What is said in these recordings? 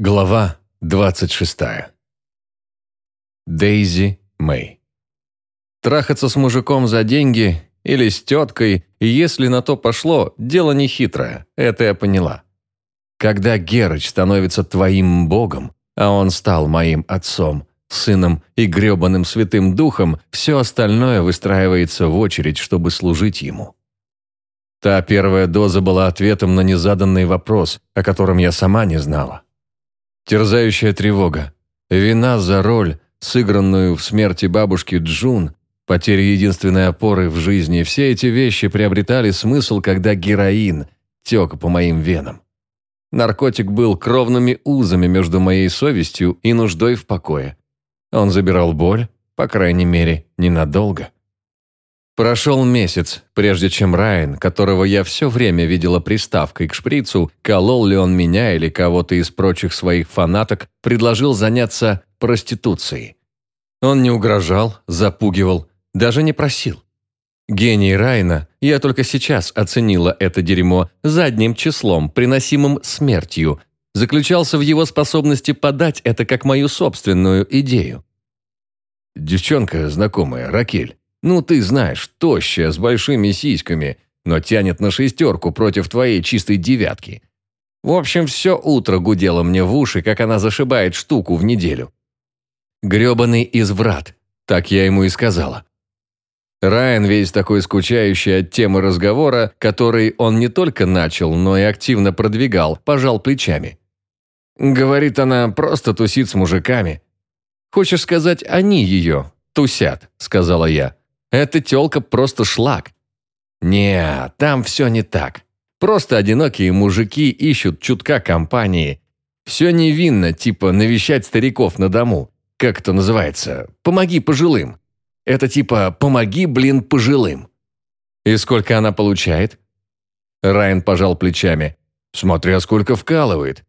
Глава 26. Дейзи Мэй. Трахаться с мужиком за деньги или с теткой, если на то пошло, дело не хитрое, это я поняла. Когда Герыч становится твоим богом, а он стал моим отцом, сыном и гребаным святым духом, все остальное выстраивается в очередь, чтобы служить ему. Та первая доза была ответом на незаданный вопрос, о котором я сама не знала. Терзающая тревога, вина за роль, сыгранную в смерти бабушки Джун, потеря единственной опоры в жизни, все эти вещи приобретали смысл, когда героин тек по моим венам. Наркотик был кровными узами между моей совестью и нуждой в покое. Он забирал боль, по крайней мере, ненадолго. Прошел месяц, прежде чем Райан, которого я все время видела приставкой к шприцу, колол ли он меня или кого-то из прочих своих фанаток, предложил заняться проституцией. Он не угрожал, запугивал, даже не просил. Гений Райна, я только сейчас оценила это дерьмо задним числом, приносимым смертью, заключался в его способности подать это как мою собственную идею. Девчонка знакомая, Ракель, ну, ты знаешь, тощая, с большими сиськами, но тянет на шестерку против твоей чистой девятки. В общем, все утро гудело мне в уши, как она зашибает штуку в неделю. Гребаный изврат, так я ему и сказала. Райан весь такой скучающий от темы разговора, который он не только начал, но и активно продвигал, пожал плечами. Говорит она, просто тусит с мужиками. Хочешь сказать, они ее тусят, сказала я. Эта тёлка просто шлак. Не, там все не так. Просто одинокие мужики ищут чутка компании. Все невинно, типа навещать стариков на дому. Как это называется? Помоги пожилым. Это типа «помоги, блин, пожилым». И сколько она получает? Райан пожал плечами. Смотря сколько вкалывает.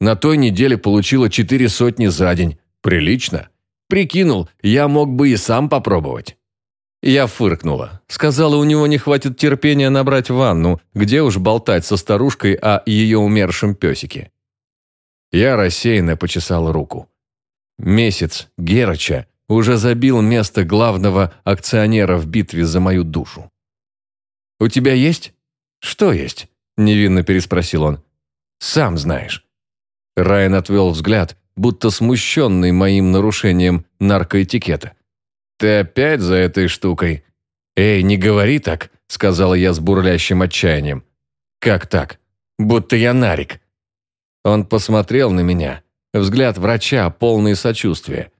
На той неделе получила четыре сотни за день. Прилично. Прикинул, я мог бы и сам попробовать. Я фыркнула. Сказала, у него не хватит терпения набрать ванну, где уж болтать со старушкой о ее умершем песике. Я рассеянно почесал руку. Месяц Герача уже забил место главного акционера в битве за мою душу. «У тебя есть?» «Что есть?» – невинно переспросил он. «Сам знаешь». Райан отвел взгляд, будто смущенный моим нарушением наркоэтикета. «Ты опять за этой штукой?» «Эй, не говори так», — сказала я с бурлящим отчаянием. «Как так? Будто я нарик». Он посмотрел на меня. Взгляд врача, полный сочувствия.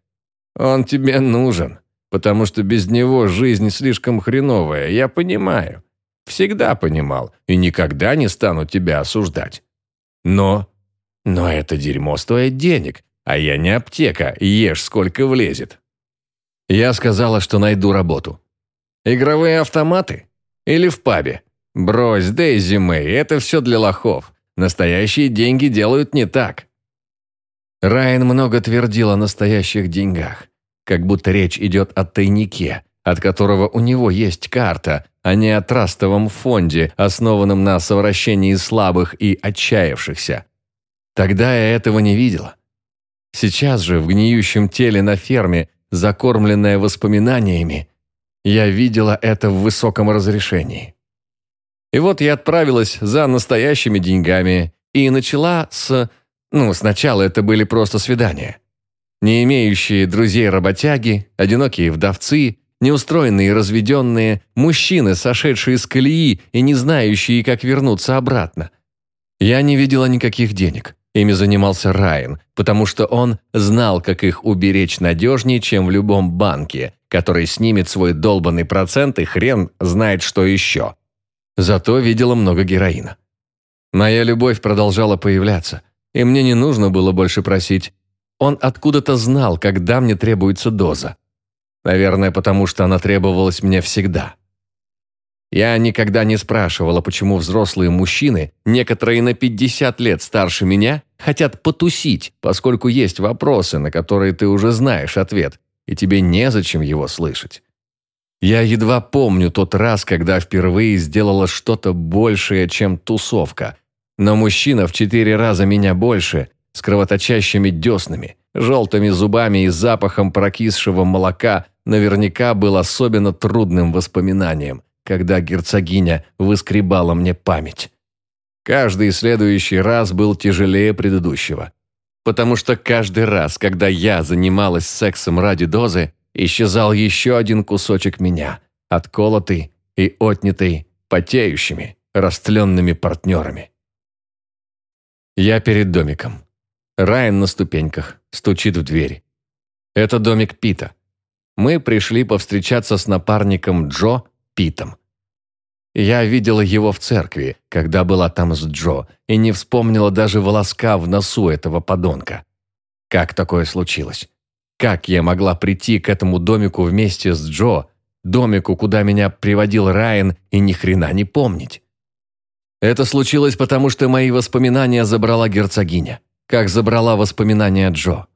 «Он тебе нужен, потому что без него жизнь слишком хреновая, я понимаю. Всегда понимал и никогда не стану тебя осуждать. Но... Но это дерьмо стоит денег, а я не аптека, ешь сколько влезет. Я сказала, что найду работу. Игровые автоматы? Или в пабе? Брось, Дейзи Мэй, это все для лохов. Настоящие деньги делают не так. Райан много твердил о настоящих деньгах. Как будто речь идет о тайнике, от которого у него есть карта, а не о трастовом фонде, основанном на совращении слабых и отчаявшихся. Тогда я этого не видела. Сейчас же в гниющем теле на ферме закормленная воспоминаниями, я видела это в высоком разрешении. И вот я отправилась за настоящими деньгами и начала с... Ну, сначала это были просто свидания. Не имеющие друзей-работяги, одинокие вдовцы, неустроенные разведенные, мужчины, сошедшие с колеи и не знающие, как вернуться обратно. Я не видела никаких денег. Ими занимался Райан, потому что он знал, как их уберечь надежнее, чем в любом банке, который снимет свой долбанный процент и хрен знает что еще. Зато видела много героина. Моя любовь продолжала появляться, и мне не нужно было больше просить. Он откуда-то знал, когда мне требуется доза. Наверное, потому что она требовалась мне всегда. Я никогда не спрашивала, почему взрослые мужчины, некоторые на 50 лет старше меня, хотят потусить, поскольку есть вопросы, на которые ты уже знаешь ответ, и тебе незачем его слышать. Я едва помню тот раз, когда впервые сделала что-то большее, чем тусовка. Но мужчина в четыре раза меня больше, с кровоточащими деснами, желтыми зубами и запахом прокисшего молока наверняка был особенно трудным воспоминанием, когда герцогиня выскребала мне память. Каждый следующий раз был тяжелее предыдущего. Потому что каждый раз, когда я занималась сексом ради дозы, исчезал еще один кусочек меня, отколотый и отнятый потеющими, растленными партнерами. Я перед домиком. Райан на ступеньках, стучит в дверь. Это домик Пита. Мы пришли повстречаться с напарником Джо Питом. Я видела его в церкви, когда была там с Джо, и не вспомнила даже волоска в носу этого подонка. Как такое случилось? Как я могла прийти к этому домику вместе с Джо, домику, куда меня приводил Райан, и ни хрена не помнить? Это случилось потому, что мои воспоминания забрала герцогиня, как забрала воспоминания Джо.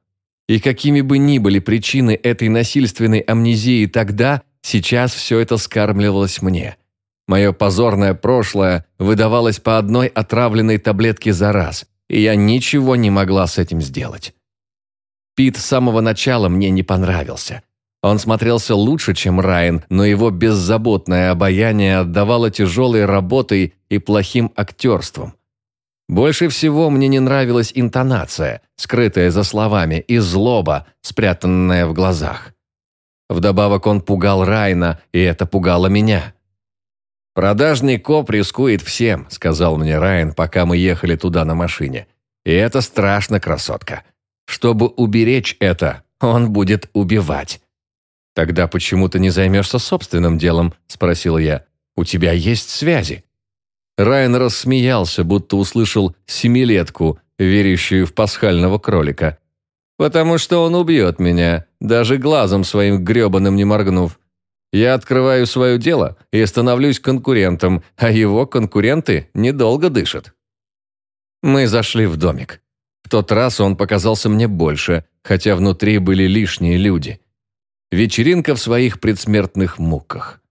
И какими бы ни были причины этой насильственной амнезии тогда, сейчас все это скармливалось мне. Мое позорное прошлое выдавалось по одной отравленной таблетке за раз, и я ничего не могла с этим сделать. Пит с самого начала мне не понравился. Он смотрелся лучше, чем Райан, но его беззаботное обаяние отдавало тяжелой работой и плохим актерством. Больше всего мне не нравилась интонация, скрытая за словами, и злоба, спрятанная в глазах. Вдобавок он пугал Райна, и это пугало меня. «Продажный коп рискует всем», — сказал мне Райан, пока мы ехали туда на машине. «И это страшно, красотка. Чтобы уберечь это, он будет убивать». «Тогда почему ты не займешься собственным делом?» – спросил я. «У тебя есть связи». Райан рассмеялся, будто услышал семилетку, верящую в пасхального кролика. «Потому что он убьет меня, даже глазом своим гребаным не моргнув. Я открываю свое дело и становлюсь конкурентом, а его конкуренты недолго дышат». Мы зашли в домик. В тот раз он показался мне больше, хотя внутри были лишние люди – Вечеринка в своих предсмертных муках.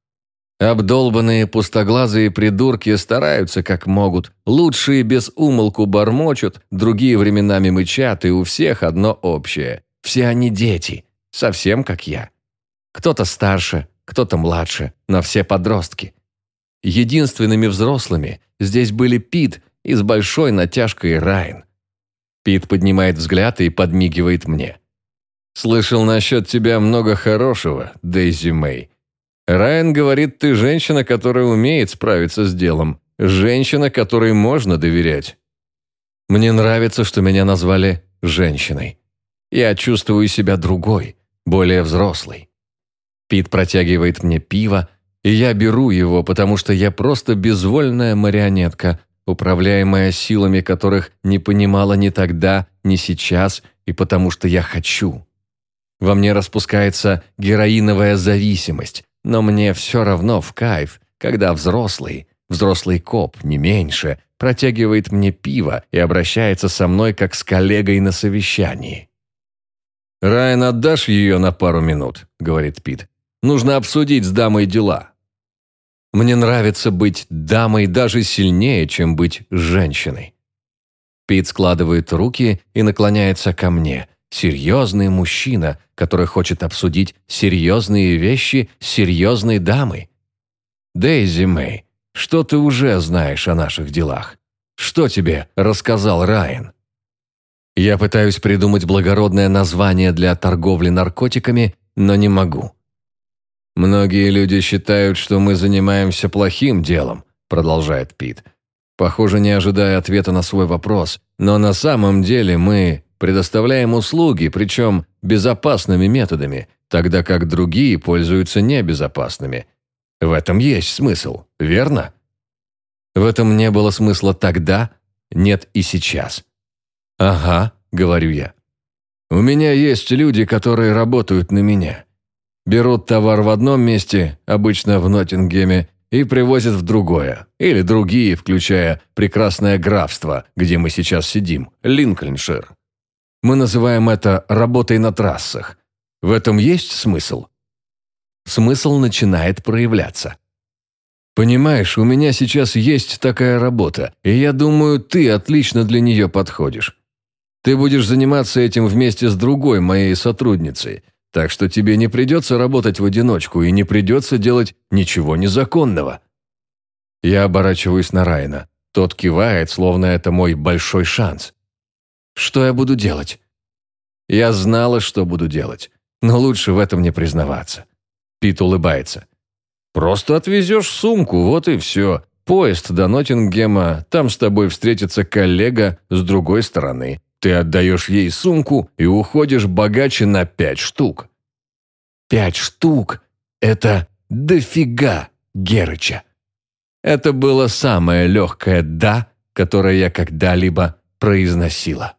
Обдолбанные пустоглазые придурки стараются как могут. Лучшие без умолку бормочут, другие временами мычат, и у всех одно общее. Все они дети, совсем как я. Кто-то старше, кто-то младше, но все подростки. Единственными взрослыми здесь были Пит и с большой натяжкой Райан. Пит поднимает взгляд и подмигивает мне. Слышал насчет тебя много хорошего, Дейзи Мэй. Райан говорит, ты женщина, которая умеет справиться с делом. Женщина, которой можно доверять. Мне нравится, что меня назвали женщиной. Я чувствую себя другой, более взрослой. Пит протягивает мне пиво, и я беру его, потому что я просто безвольная марионетка, управляемая силами которых не понимала ни тогда, ни сейчас, и потому что я хочу. Во мне распускается героиновая зависимость, но мне все равно в кайф, когда взрослый, взрослый коп, не меньше, протягивает мне пиво и обращается со мной как с коллегой на совещании. «Райан, отдашь ее на пару минут?» – говорит Пит. «Нужно обсудить с дамой дела». Мне нравится быть дамой даже сильнее, чем быть женщиной. Пит складывает руки и наклоняется ко мне – Серьезный мужчина, который хочет обсудить серьезные вещи с серьезной дамой. Дейзи Мэй, что ты уже знаешь о наших делах? Что тебе рассказал Райан? Я пытаюсь придумать благородное название для торговли наркотиками, но не могу. Многие люди считают, что мы занимаемся плохим делом, продолжает Пит. Похоже, не ожидая ответа на свой вопрос, но на самом деле мы предоставляем услуги, причем безопасными методами, тогда как другие пользуются небезопасными. В этом есть смысл, верно? В этом не было смысла тогда, нет и сейчас. «Ага», — говорю я. «У меня есть люди, которые работают на меня. Берут товар в одном месте, обычно в Ноттингеме, и привозят в другое. Или другие, включая прекрасное графство, где мы сейчас сидим, Линкольншир. Мы называем это работой на трассах. В этом есть смысл? Смысл начинает проявляться. Понимаешь, у меня сейчас есть такая работа, и я думаю, ты отлично для нее подходишь. Ты будешь заниматься этим вместе с другой моей сотрудницей, так что тебе не придется работать в одиночку и не придется делать ничего незаконного». Я оборачиваюсь на Райна. Тот кивает, словно это мой большой шанс. «Что я буду делать?» Я знала, что буду делать, но лучше в этом не признаваться. Пит улыбается. «Просто отвезешь сумку, вот и все. Поезд до Ноттингема, там с тобой встретится коллега с другой стороны. Ты отдаешь ей сумку и уходишь богаче на пять штук». «Пять штук? Это дофига, Герыча!» Это было самое легкое «да», которое я когда-либо произносила.